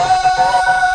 Oh!